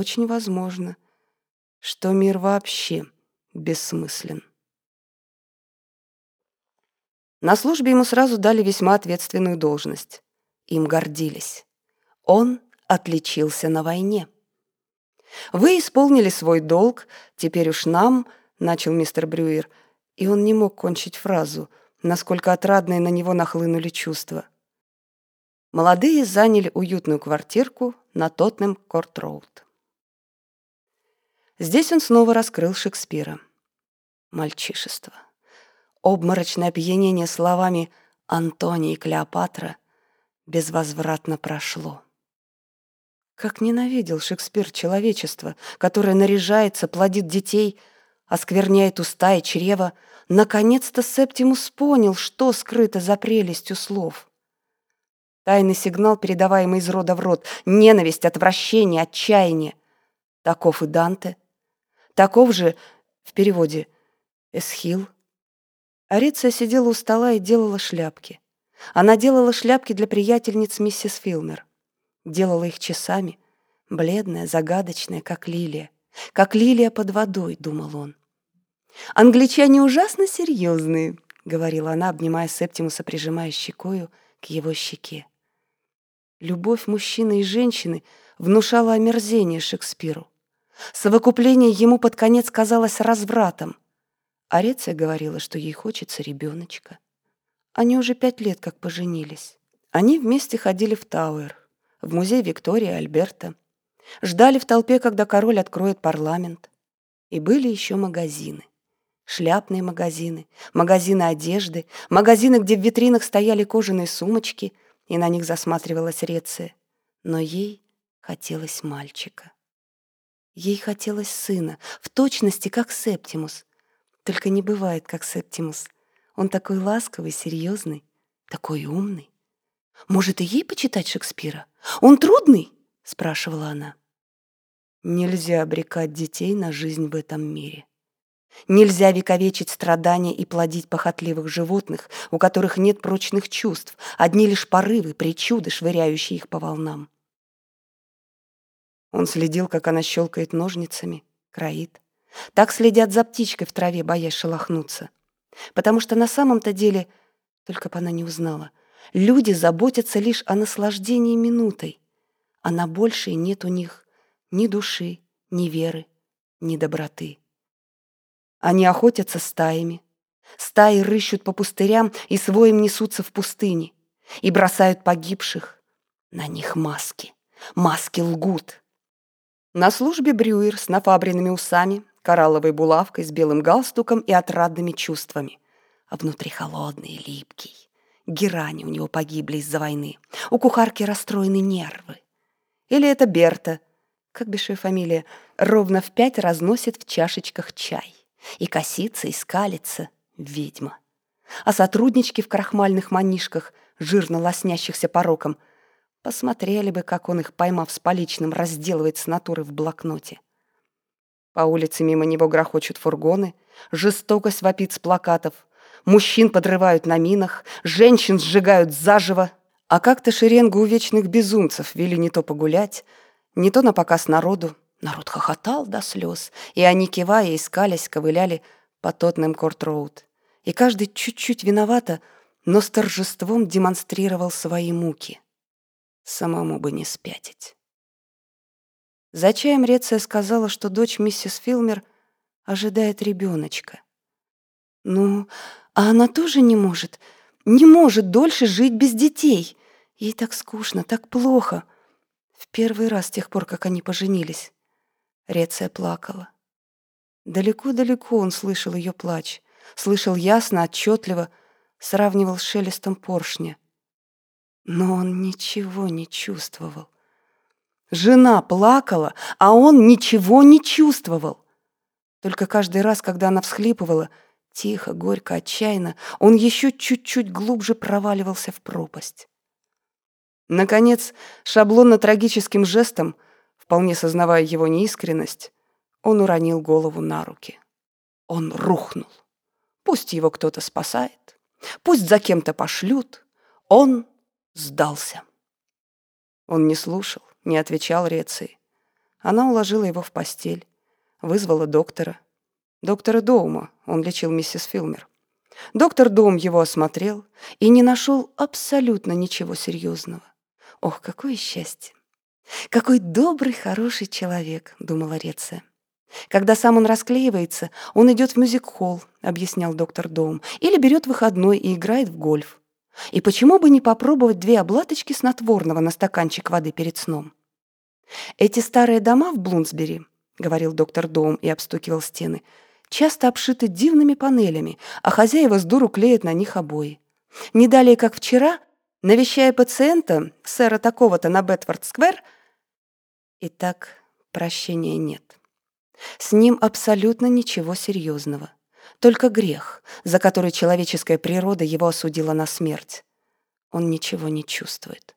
очень возможно, что мир вообще бессмыслен. На службе ему сразу дали весьма ответственную должность. Им гордились. Он отличился на войне. «Вы исполнили свой долг, теперь уж нам», — начал мистер Брюер, и он не мог кончить фразу, насколько отрадные на него нахлынули чувства. Молодые заняли уютную квартирку на Тотнем Корт-Роуд. Здесь он снова раскрыл Шекспира. Мальчишество. Обморочное опьянение словами «Антоний и Клеопатра» безвозвратно прошло. Как ненавидел Шекспир человечество, которое наряжается, плодит детей, оскверняет уста и чрево, наконец-то Септимус понял, что скрыто за прелестью слов. Тайный сигнал, передаваемый из рода в род, ненависть, отвращение, отчаяние. Таков и Данте. Таков же, в переводе, Эсхил — Ариция сидела у стола и делала шляпки. Она делала шляпки для приятельниц миссис Филмер. Делала их часами, бледная, загадочная, как лилия. Как лилия под водой, думал он. «Англичане ужасно серьезные», — говорила она, обнимая Септимуса, прижимая щекою к его щеке. Любовь мужчины и женщины внушала омерзение Шекспиру. Совокупление ему под конец казалось развратом. Ареция говорила, что ей хочется ребеночка. Они уже пять лет как поженились. Они вместе ходили в Тауэр, в музей Виктории и Альберта. Ждали в толпе, когда король откроет парламент. И были еще магазины. Шляпные магазины, магазины одежды, магазины, где в витринах стояли кожаные сумочки, и на них засматривалась Реция. Но ей хотелось мальчика. Ей хотелось сына, в точности, как Септимус — только не бывает, как Септимус. Он такой ласковый, серьезный, такой умный. Может, и ей почитать Шекспира? Он трудный? спрашивала она. Нельзя обрекать детей на жизнь в этом мире. Нельзя вековечить страдания и плодить похотливых животных, у которых нет прочных чувств, одни лишь порывы, причуды, швыряющие их по волнам. Он следил, как она щелкает ножницами, кроит. Так следят за птичкой в траве, боясь шелохнуться. Потому что на самом-то деле, только бы она не узнала, люди заботятся лишь о наслаждении минутой, а на большее нет у них ни души, ни веры, ни доброты. Они охотятся стаями. Стаи рыщут по пустырям и своим несутся в пустыне и бросают погибших. На них маски. Маски лгут. На службе Брюер с нафабренными усами коралловой булавкой с белым галстуком и отрадными чувствами. А внутри холодный и липкий. Герани у него погибли из-за войны. У кухарки расстроены нервы. Или это Берта, как бишь фамилия, ровно в пять разносит в чашечках чай. И косится, и скалится ведьма. А сотруднички в крахмальных манишках, жирно лоснящихся пороком, посмотрели бы, как он их, поймав с поличным, разделывает с натуры в блокноте. По улице мимо него грохочут фургоны, жестокость вопит с плакатов, мужчин подрывают на минах, женщин сжигают заживо, а как-то шеренгу увечных безумцев вели не то погулять, не то на показ народу. Народ хохотал до слез, и они, кивая, искались, ковыляли по Тотнем Корт-Роуд. И каждый чуть-чуть виновато, но с торжеством демонстрировал свои муки. Самому бы не спятить. За чаем Реция сказала, что дочь миссис Филмер ожидает ребеночка. Ну, а она тоже не может, не может дольше жить без детей. Ей так скучно, так плохо. В первый раз с тех пор, как они поженились. Реция плакала. Далеко-далеко он слышал ее плач, слышал ясно, отчетливо, сравнивал с шелестом поршня. Но он ничего не чувствовал. Жена плакала, а он ничего не чувствовал. Только каждый раз, когда она всхлипывала, тихо, горько, отчаянно, он еще чуть-чуть глубже проваливался в пропасть. Наконец, шаблонно-трагическим жестом, вполне сознавая его неискренность, он уронил голову на руки. Он рухнул. Пусть его кто-то спасает, пусть за кем-то пошлют. Он сдался. Он не слушал не отвечал Реции. Она уложила его в постель, вызвала доктора. Доктора Доума, он лечил миссис Филмер. Доктор Доум его осмотрел и не нашел абсолютно ничего серьезного. Ох, какое счастье! Какой добрый, хороший человек, думала Реция. Когда сам он расклеивается, он идет в мюзик-холл, объяснял доктор Доум, или берет выходной и играет в гольф. И почему бы не попробовать две облаточки снотворного на стаканчик воды перед сном? Эти старые дома в Блунсбери, говорил доктор Доум и обстукивал стены, часто обшиты дивными панелями, а хозяева с дуру клеят на них обои. Не далее, как вчера, навещая пациента, сэра такого-то на Бетфорд-сквер, и так прощения нет. С ним абсолютно ничего серьезного. Только грех, за который человеческая природа его осудила на смерть. Он ничего не чувствует.